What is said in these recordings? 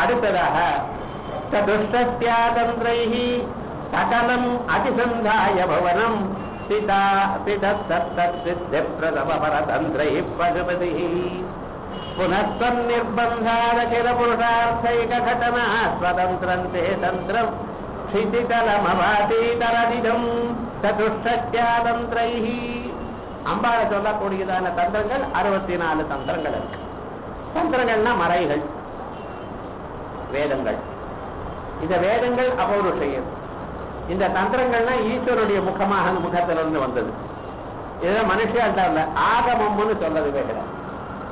அடுத்ததாக சதுஷ்டஸ்யாதந்திரைஹி சகலம் அதிசந்தாய பவனம் ஸ்திதா ஸ்திதத்தத்தசித்தபிரதமரதந்திரை பசுபதி புனஸ்தம் நிர்பந்தாரகில புருஷார்த்தைக கடனா ஸ்வதந்திரந்தே தந்திரம். சிதிதலமவாதீதரதிதம் சதுஷ்டஸ்யாதந்திரைஹி. அம்பால சொல்லக்கூடியதான தந்திரங்கள் அறுபத்தி நாலு தந்திரங்கள் இருக்கு. தந்திரங்கள்னா மறைகள். வேதங்கள். இந்த வேதங்கள் அபௌருஷயம் இந்த தந்திரங்கள்னா ஈஸ்வருடைய முகமாக முகத்திலிருந்து வந்தது. இதுல மனுஷியால்தான் இல்ல ஆகமம்னு சொல்றது வேகடம்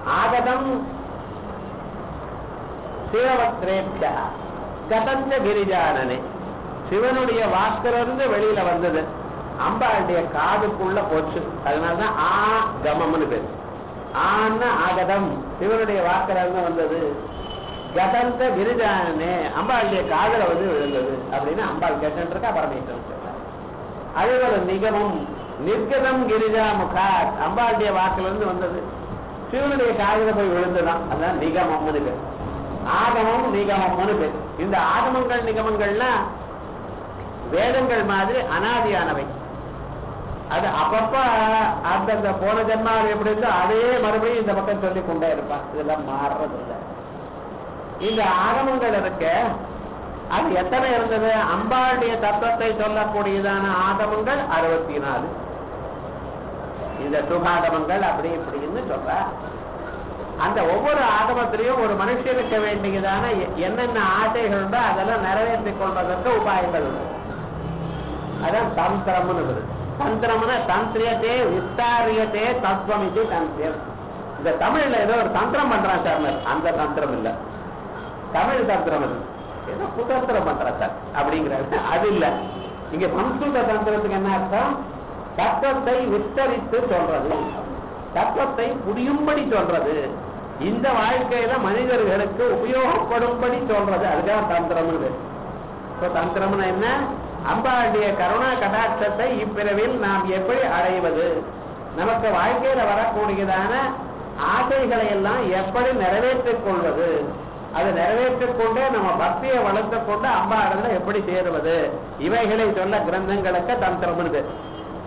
ஆகதம் சிவவக்ரேபியா கதந்த கிரிஜானனே. சிவனுடைய வாக்கிலிருந்து வெளியில வந்தது. அம்பாளுடைய காதுக்குள்ள போச்சு. அதனாலதான் ஆ கமம்னு பேரு. ஆன்னா ஆகதம். சிவனுடைய வாக்கில வந்தது. கதந்த விருதானே? அம்பாளுடைய காதல வந்து விழுந்தது. அப்படின்னு அம்பாள் கேட்டு இருக்கா பரமேஸ்வரன் சொல்றார். அதே போல நிகமம். நிர்கதம் கிரிஜா முகா அம்பாளுடைய வாக்குல இருந்து வந்தது. சிவனுடைய காதல போய் விழுந்துதான் அதான் நிகமம்னு பேர். ஆகமம் நிகமம்னு பேர். இந்த ஆகமங்கள் நிகமங்கள்னா வேதங்கள் மாதிரி அனாதியானவை. அது அப்பப்ப அந்தந்த போன ஜென்மாவில் எப்படி இருந்தோ அதே மறுபடியும் இந்த பக்கம் சொல்லி கொண்டே இருப்பான். இதெல்லாம் மாறுறது இல்லை இந்த ஆகமங்கள் இருக்க அது எத்தனை இருந்தது? அம்பாளுடைய தத்துவத்தை சொல்லக்கூடியதான ஆகமங்கள் அறுபத்தி நாலு இந்த சுகாகமங்கள் அப்படி இப்படின்னு சொல்ற. அந்த ஒவ்வொரு ஆகமத்திலையும் ஒரு மனுஷனுக்கு வேண்டியதான எ- என்னென்ன ஆசைகள் உண்டோ அதெல்லாம் நிறைவேற்றிக் கொள்வதற்கு உபாயங்கள் உண்டு. அதான் தந்திரம்னு வருது தந்திரம்னா தந்திரியத்தே விஸ்தாரியத்தே தத்துவம் இது தந்திரம் இந்த தமிழ்ல ஏதோ ஒரு தந்திரம் பண்றான் சார். அந்த தந்திரம் இல்ல. தமிழ் தந்திரம் அது ஏதோ குதந்திரம் பண்றான் சார் அப்படிங்கிறாரு. அது இல்ல. இங்க சம்ஸ்கிருத தந்திரத்துக்கு என்ன அர்த்தம்? தத்துவத்தை விஸ்தரித்து சொல்றது. தத்துவத்தை புரியும்படி சொல்றது. இந்த வாழ்க்கையில மனிதர்களுக்கு உபயோகப்படும்படி சொல்றது. அதுதான் தந்திரம்னு. பேரு. என்ன? அம்பாளுடைய கருணா கடாட்சத்தை இப்பிறவில் நாம் எப்படி அடைவது? நமக்கு வாழ்க்கையில வரக்கூடியதான ஆசைகளை எல்லாம் எப்படி நிறைவேற்றிக் கொள்வது? அதை நிறைவேற்றிக் கொண்டே நம்ம பக்தியை வளர்த்துக் கொண்டு அம்பாடல எப்படி சேருவது? இவைகளை சொல்ல கிரந்தங்களுக்கு தந்திரம்னு இருக்கு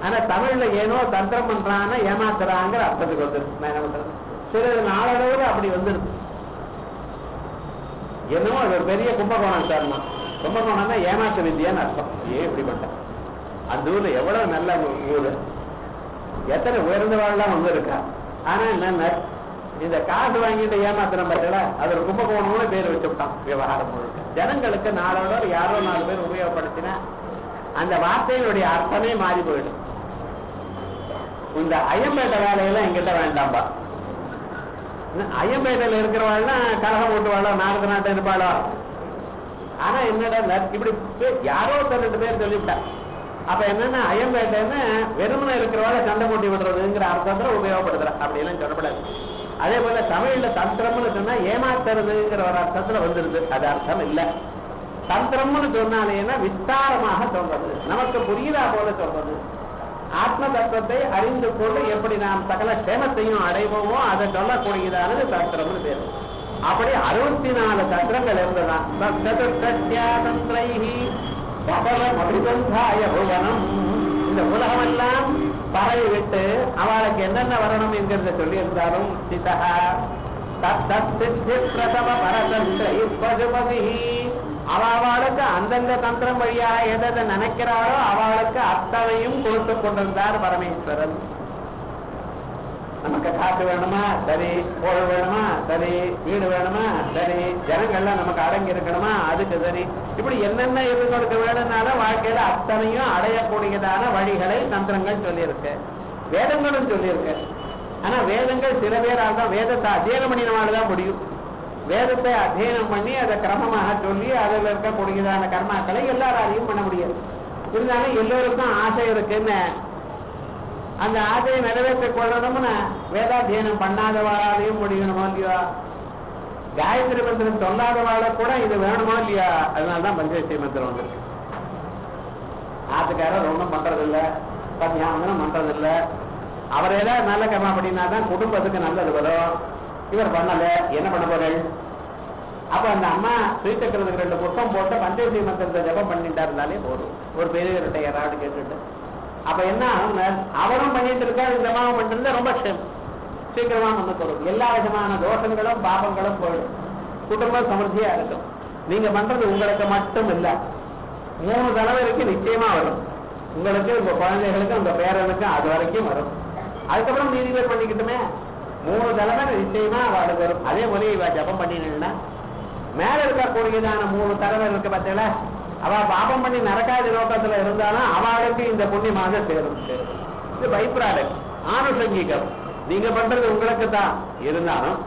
ஆனா தமிழ்ல ஏனோ தந்திரம் பண்றான்னு ஏமாத்துறாங்கிற அர்த்தத்துக்கு வந்துருக்கு சிறிது என்ன பண்றது? நாளளவுல அப்படி வந்துருக்கு என்னமோ அது ஒரு பெரிய கும்பகோணம் சார்மா கும்பகோணம்னா ஏமாத்து வித்தியான்னு அர்த்தம். ஏன் இப்படி அந்த ஊர்ல எவ்வளவு நல்ல ஊரு? எத்தனை உயர்ந்தவாள்லாம் வந்து இருக்கா? ஆனா என்ன இந்த காசு வாங்கிட்டு ஏமாத்திரம் பார்த்தல அது ஒரு கும்பகோணம்னு பேர் வச்சுட்டான் விவகாரம் முழுக்க. ஜனங்களுக்கு நாலாவது யாரோ நாலு பேர் உபயோகப்படுத்தினா அந்த வார்த்தையினுடைய அர்த்தமே மாறி போயிடும். இந்த ஐயம்பேட்டை வேலையெல்லாம் எங்கிட்ட வேண்டாம்பா. ஐயம்பேட்டையில இருக்கிறவாள்னா கலகம் ஓட்டுவாளோ நாரத நாட்டம் இருப்பாளோ? ஆனா என்னடா இப்படி யாரோ ஒருத்தர் ரெண்டு பேர் சொல்லிவிட்டா. அப்ப என்னன்னா ஐயம்பேட்டைன்னு வெறுமனை இருக்கிறவாள சண்டை போட்டி விடுறதுங்கிற அர்த்தத்துல உபயோகப்படுத்துறா. அப்படி எல்லாம் சொல்லப்படாது. அதே போல தமிழ்ல தந்திரம்னு சொன்னா ஏமாத்துறதுங்கிற ஒரு அர்த்தத்துல வந்துருது. அது அர்த்தம் இல்ல. தந்திரம்னு சொன்னாலேன்னா விஸ்தாரமாக சொல்றது. நமக்கு புரியுதா போல சொல்றது. ஆத்ம தத்துவத்தை அறிந்து கொண்டு எப்படி நாம் சகல சேமத்தையும் அடைவோமோ அதை சொல்லக்கூடியதானது தந்திரம்னு பேர். அப்படி அறுபத்தி நாலு தந்திரங்கள் இருந்ததான் அபிபந்தாய புவனம் இந்த உலகமெல்லாம் பறவை விட்டு அவளுக்கு என்னென்ன வரணும் என்கிறத சொல்லியிருந்தாலும் இருந்தாலும் தத்தித்தி அவளுக்கு அந்தந்த தந்திரம் வழியா எதை நினைக்கிறாளோ அவளுக்கு அத்தனையும் கொடுத்து கொண்டிருந்தார் பரமேஸ்வரன். நமக்கு காசு வேணுமா? சரி. பொருள் வேணுமா? சரி. வீடு வேணுமா? சரி. ஜனங்கள்லாம் நமக்கு அடங்கி இருக்கணுமா? அதுக்கு சரி. இப்படி என்னென்ன இவங்களுக்கு வேணும்னாலும் வாழ்க்கையில அத்தனையும் அடையக்கூடியதான வழிகளை தந்திரங்கள் சொல்லியிருக்கு. வேதங்களும் சொல்லியிருக்கு. ஆனா வேதங்கள் சில பேரால் தான் வேதத்தை அத்தியனம் பண்ணினவாள் தான் முடியும். வேதத்தை அத்தியனம் பண்ணி அதை கிரமமாக சொல்லி அதில் இருக்கக்கூடியதான கர்மாக்களை எல்லாராலையும் பண்ண முடியாது. இருந்தாலும் எல்லோருக்கும் ஆசை இருக்குன்னு அந்த ஆசையை நிறைவேற்ற கொள்ளணும்னா வேதாத்தியனம் பண்ணாதவாளாலையும் முடியணுமா இல்லையா? காயத்ரி மந்திரம் சொல்லாதவாழ கூட இது வேணுமா இல்லையா? அதனாலதான் பஞ்சேஸ்வரி மந்திரம் வந்திருக்கு. ஆத்துக்காரர் ஒன்றும் பண்றதில்லை. பத்தியாமனம் பண்றதில்ல. அவரையெல்லாம் நல்ல கர்மா பண்ணினா தான் குடும்பத்துக்கு நல்லது வரும். இவர் பண்ணல. என்ன பண்ண போறேன் அப்ப அந்த அம்மா ஸ்ரீசக்கரத்துக்கு ரெண்டு புத்தம் போட்டு பஞ்சேஸ்வரி மந்திரத்தை ஜபம் பண்ணிட்டா இருந்தாலே போதும். ஒரு பெரியவர்கிட்ட யாராவது கேட்டுட்டு அப்ப என்ன அவனும் அவரும் பண்ணிட்டு இருக்காரு இந்த அம்மாவும் பண்ணிட்டு இருந்தா ரொம்ப சீக்கிரமா நமக்கு வரும் எல்லா விதமான தோஷங்களும் பாபங்களும் போயிடும். குடும்பம் சமர்த்தியா இருக்கும் நீங்க பண்றது உங்களுக்கு மட்டும் இல்ல. மூணு தலைவருக்கு நிச்சயமா வரும். உங்களுக்கு உங்க குழந்தைகளுக்கு உங்க பேரனுக்கும் அது வரைக்கும் வரும். அதுக்கப்புறம் மீதி பேர் பண்ணிக்கிட்டுமே. மூணு தலைமை நிச்சயமா அவளுக்கு வரும். அதே போல இவ ஜபம் பண்ணினா மேல இருக்கக்கூடியதான மூணு தலைவர் இருக்கு பார்த்தீங்களா அவ பாபம் பண்ணி நரக்காதி நோக்கத்துல இருந்தாலும் அவளுக்கு இந்த புண்ணியமாக சேரும். இது பை ப்ராடக்ட் ஆனுஷங்கிகம் நீங்க பண்றது உங்களுக்கு தான் இருந்தாலும்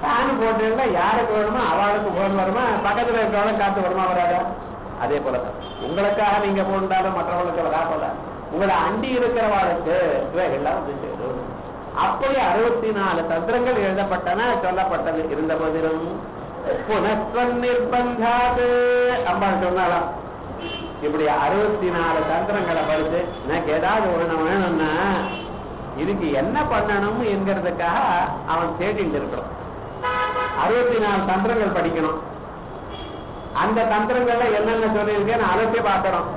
ஃபேன் போட்டீங்கன்னா யாருக்கு வருமா அவளுக்கு போன் வருமா? பக்கத்துல இருக்கிறவங்க காத்து வருமா வராதா? அதே போல உங்களுக்காக நீங்க போன்றாலும் மற்றவங்களுக்கு வராப்பல உங்களை அண்டி இருக்கிறவாளுக்கு எல்லாம் வந்து சேரும். அப்படி அறுபத்தி நாலு தந்திரங்கள் எழுதப்பட்டன சொல்லப்பட்டது இருந்த போதிலும். புனஸ்வன் நிர்பந்தாது அம்பாள் சொன்னாலாம் இப்படி அறுபத்தி நாலு தந்திரங்களை படுத்து எனக்கு ஏதாவது ஒண்ணு வேணும்னா இதுக்கு என்ன பண்ணணும் என்கிறதுக்காக அவன் தேடிட்டு இருக்கிறான். அறுபத்தி நாலு தந்திரங்கள் படிக்கணும். அந்த தந்திரங்கள்ல என்னென்ன சொல்லியிருக்கேன்னு அலசி பார்க்கணும்.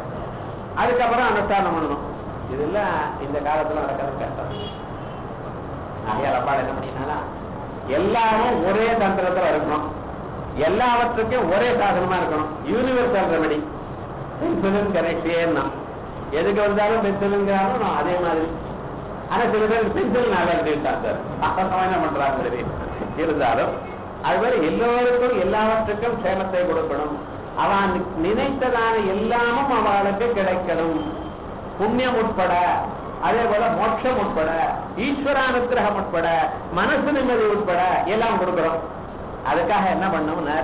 அதுக்கப்புறம் அனுஷ்டானம் பண்ணணும். இதெல்லாம் இந்த காலத்துல நடக்கிறது கஷ்டம். நிறைய ரப்பாடு என்ன பண்ணினாலும் எல்லாரும் ஒரே தந்திரத்துல இருக்கணும். எல்லாவற்றுக்கும் ஒரே சாதனமா இருக்கணும். யூனிவர்சல் ரெமடி பென்சிலின் கரெக்டேன்னா எதுக்கு வந்தாலும் பென்சிலுங்கிறாலும் அதே மாதிரி. ஆனா சில பேர் பென்சில் நல்லா இருக்காங்க என்ன பண்றாங்க சரி. இருந்தாலும் அது மாதிரி எல்லோருக்கும் எல்லாவற்றுக்கும் சேமத்தை கொடுக்கணும். அவன் நினைத்ததான எல்லாமும் அவளுக்கு கிடைக்கணும். புண்ணியம் உட்பட அதே போல மோட்சம் உட்பட ஈஸ்வரானுகிரகம் உட்பட மனசு நிம்மதி உட்பட எல்லாம் கொடுக்கிறோம் அதுக்காக என்ன பண்ணும்னா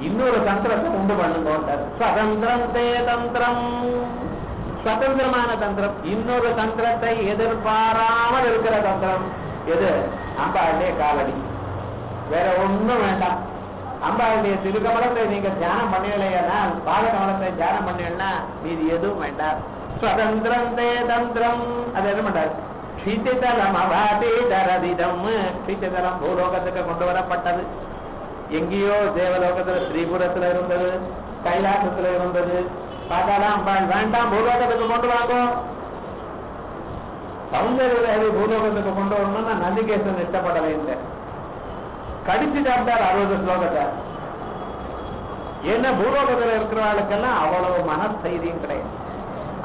இன்னொரு தந்திரத்தை உண்டு பண்ணுங்க சுதந்திரம் தே தந்திரம். சுதந்திரமான தந்திரம். இன்னொரு தந்திரத்தை எதிர்பாராமல் இருக்கிற தந்திரம். எது? அம்பாளுடைய காலடி. வேற ஒண்ணும் வேண்டாம். அம்பாளுடைய திருக்கமலத்தை நீங்க தியானம் பண்ணலையானா பாலகமலத்தை தியானம் பண்ணலன்னா இது எதுவும் வேண்டாம். சுதந்திரம் தே தந்திரம். அது என்ன பண்றாரு? க்ஷிதிதலம் அவாதி தரதிதம். க்ஷிதிதலம் பூலோகத்துக்கு கொண்டு வரப்பட்டது. எங்கேயோ தேவலோகத்துல ஸ்ரீபுரத்துல இருந்தது கைலாசத்துல இருந்தது பார்த்தாலாம் வேண்டாம் பூலோகத்துக்கு கொண்டு வாங்கோ. சௌந்தர்யதேவி பூலோகத்துக்கு கொண்டு வரணும்னா நந்திகேசன் இஷ்டப்படலை இல்லை. கடிச்சு சாப்பிட்டார் அறுபது ஸ்லோகத்தை. என்ன பூலோகத்துல இருக்கிறவாளுக்கெல்லாம் அவ்வளவு மனசைரியம் கிடையாது.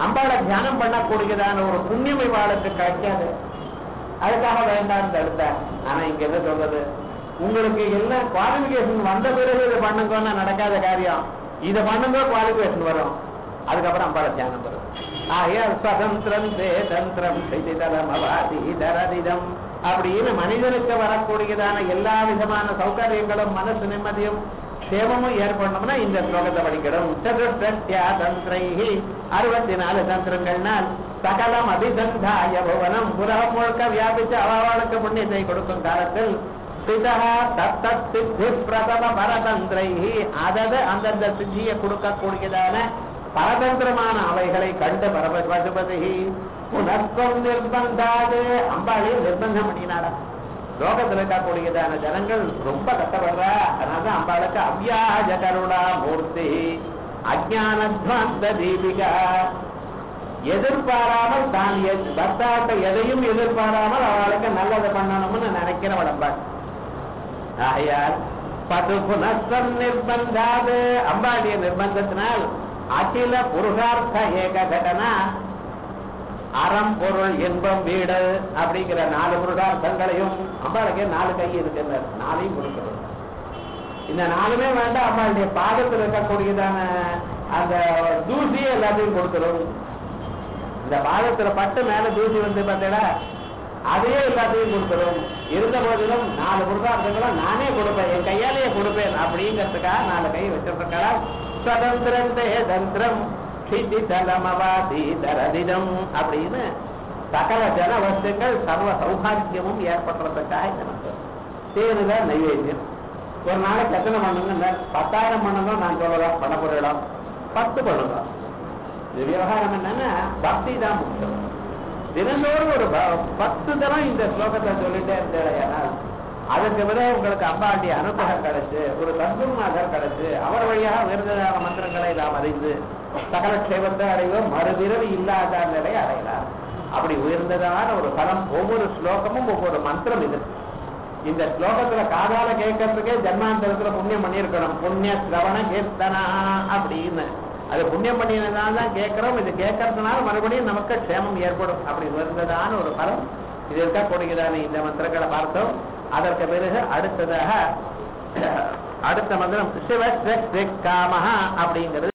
அம்பாளை தியானம் பண்ணக்கூடியதான ஒரு புண்ணியம் இவாளுக்கு கிடைக்காது. அதுக்காக வேண்டாம்னு தடுத்தார் ஆனா இங்க என்ன சொல்றது? உங்களுக்கு என்ன குவாலிபிகேஷன் வந்த பிறகு இதை பண்ணுங்கன்னா நடக்காத காரியம். இதை பண்ணுங்க குவாலிபிகேஷன் வரும். அதுக்கப்புறம் அம்பால தியானம் வரும். ஆகையால் சுதந்திரம் செய்திதலம் அப்படின்னு மனிதனுக்கு வரக்கூடியதான எல்லா விதமான சௌகரியங்களும் மனசு நிம்மதியும் சேவமும் ஏற்படணும்னா இந்த ஸ்லோகத்தை படிக்கணும். சதுர்த்தியா அறுபத்தி நாலு தந்திரங்கள்னால் சகலம் அபிசந்தாய புவனம். புலகம் முழுக்க வியாபிச்சு அவாவாளுக்கு புண்ணியத்தை கொடுக்கும் காலத்தில் சித்தி பிரதம பரதந்திரை அதது அந்தந்த சித்தியை கொடுக்கக்கூடியதான பரதந்திரமான அவைகளை கண்டு பரபதி புனர்க்கம் நிர்பந்தாது. அம்பாளையும் நிர்பந்தம் பண்ணினாரா? லோகத்தில் இருக்கக்கூடியதான ஜனங்கள் ரொம்ப கஷ்டப்படுறா. அதனால அம்பாளுக்கு அவ்யாஜ கருணா மூர்த்தி. அஜானத்வாந்த தீபிகா. எதிர்பாராமல் தான் எத்- பர்த்தாட்ட எதையும் எதிர்பாராமல் அவளுக்கு நல்லது பண்ணணும்னு நினைக்கிறவள் அம்பாள் ஆகையால் பது புனஸ்தம் நிர்பந்தாது. அம்பாளுடைய நிர்பந்தத்தினால் அகில புருகார்த்த ஏக கடனா அறம் பொருள் இன்பம் வீடு அப்படிங்கிற நாலு புருஷார்த்தங்களையும் அம்பாளுக்கு நாலு கை இருக்குங்க. நாளையும் கொடுக்கணும். இந்த நாலுமே வேண்டாம். அம்பாளுடைய பாதத்தில் இருக்கக்கூடியதான அந்த தூசி எல்லாத்தையும் கொடுத்துரும். இந்த பாதத்துல பட்டு மேல தூசி வந்து பார்த்தீங்களா? அதையே எல்லாத்தையும் கொடுத்துடும் இருந்த போதிலும் நாலு புருஷார்த்தங்களும் நானே கொடுப்பேன். என் கையாலேயே கொடுப்பேன். அப்படிங்கிறதுக்காக நாலு கை வச்சிருக்கலாம் சுதந்திரந்தே தந்திரம் க்ஷிதிதலமவாதி தரதிதம் அப்படின்னு சகல ஜன வஸ்துக்கள் சர்வ சௌபாகியமும் ஏற்படுறதுக்காக எனக்கு தேர்தான் நைவேத்தியம். ஒரு நாளைக்கு எத்தனை பண்ணுங்க பத்தாயிரம் பண்ணுங்க நான் சொல்லலாம் பண்ண போறோம் பத்து பண்ணுங்க இது விவகாரம் என்னன்னா பக்தி தான் முக்கியம். தினந்தோறும் ஒரு ப- பத்து தரம் இந்த ஸ்லோகத்தை சொல்லிட்டே இருந்தேன் அதுக்கு பிறகு உங்களுக்கு அம்பாண்டி அனுகிரகம் கிடைச்சு ஒரு சத்குருநாதர் கிடைச்சு அவர் வழியாக விருதுதான மந்திரங்களை நாம் அறிந்து சகல க்ஷேமத்தை அடைவோம் மறுபிறவி இல்லாத நிலை அடையலாம். அப்படி உயர்ந்ததான ஒரு பலம் ஒவ்வொரு ஸ்லோகமும் ஒவ்வொரு மந்திரம் இது. இந்த ஸ்லோகத்துல காதால கேட்கறதுக்கே ஜென்மாந்தரத்துல புண்ணியம் பண்ணியிருக்கணும். புண்ணிய சிரவண கீர்த்தனா அப்படின்னு. அது புண்ணியம் பண்ணினதால தான் கேட்கிறோம். இது கேட்கறதுனால மறுபடியும் நமக்கு க்ஷேமம் ஏற்படும். அப்படி வருந்ததான ஒரு பலம் இது இருக்கக்கூடியதான இந்த மந்திரங்களை பார்த்தோம். அதற்கு பிறகு அடுத்ததாக அடுத்த மந்திரம் சிவ காமஹா அப்படிங்கிறது.